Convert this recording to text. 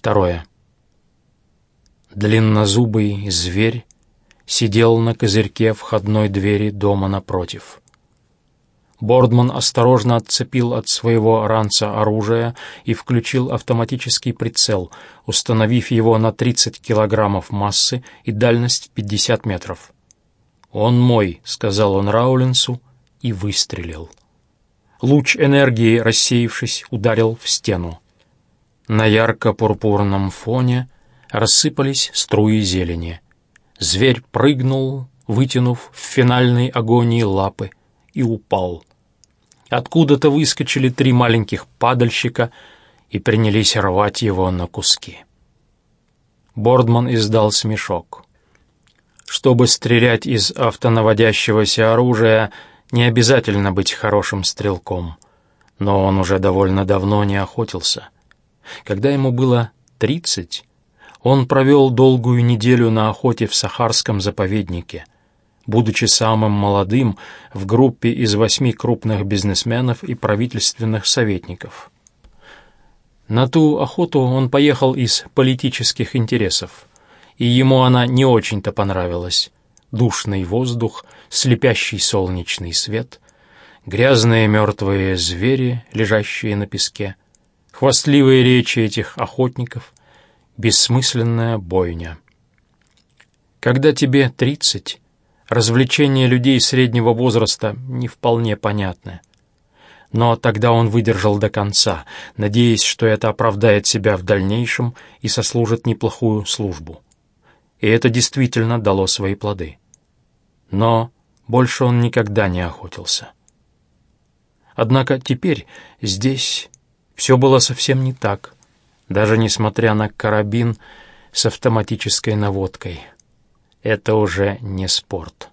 Второе. Длиннозубый зверь сидел на козырьке входной двери дома напротив. Бордман осторожно отцепил от своего ранца оружие и включил автоматический прицел, установив его на 30 килограммов массы и дальность 50 метров. «Он мой», — сказал он Раулинсу и выстрелил. Луч энергии, рассеявшись, ударил в стену. На ярко-пурпурном фоне рассыпались струи зелени. Зверь прыгнул, вытянув в финальной агонии лапы, и упал. Откуда-то выскочили три маленьких падальщика и принялись рвать его на куски. Бордман издал смешок. Чтобы стрелять из автонаводящегося оружия, не обязательно быть хорошим стрелком. Но он уже довольно давно не охотился. Когда ему было тридцать, он провел долгую неделю на охоте в Сахарском заповеднике — будучи самым молодым в группе из восьми крупных бизнесменов и правительственных советников. На ту охоту он поехал из политических интересов, и ему она не очень-то понравилась. Душный воздух, слепящий солнечный свет, грязные мертвые звери, лежащие на песке, хвастливые речи этих охотников, бессмысленная бойня. Когда тебе тридцать, Развлечения людей среднего возраста не вполне понятны. Но тогда он выдержал до конца, надеясь, что это оправдает себя в дальнейшем и сослужит неплохую службу. И это действительно дало свои плоды. Но больше он никогда не охотился. Однако теперь здесь все было совсем не так, даже несмотря на карабин с автоматической наводкой — это уже не спорт.